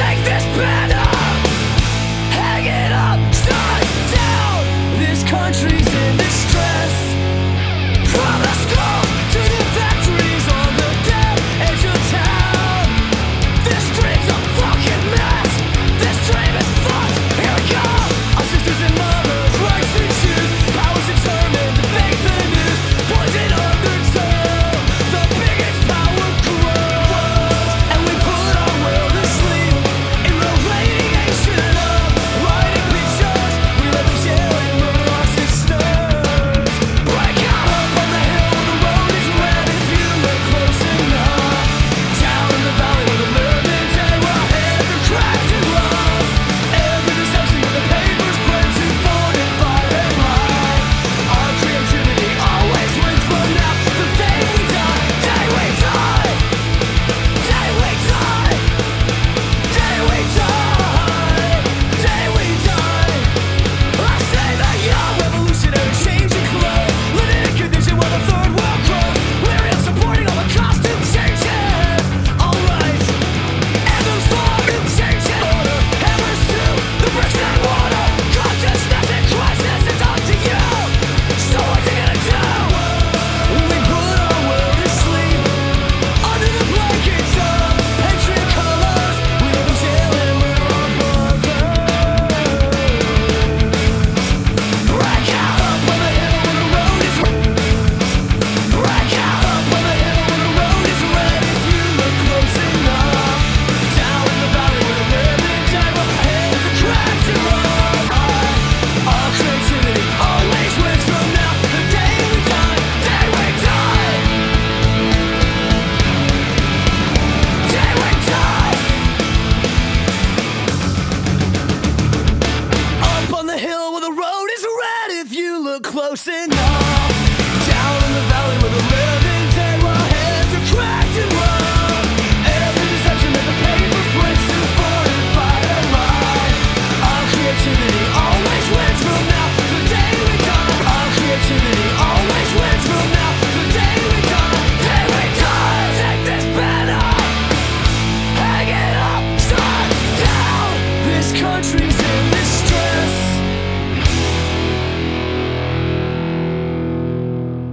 Take close enough.